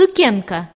сукенка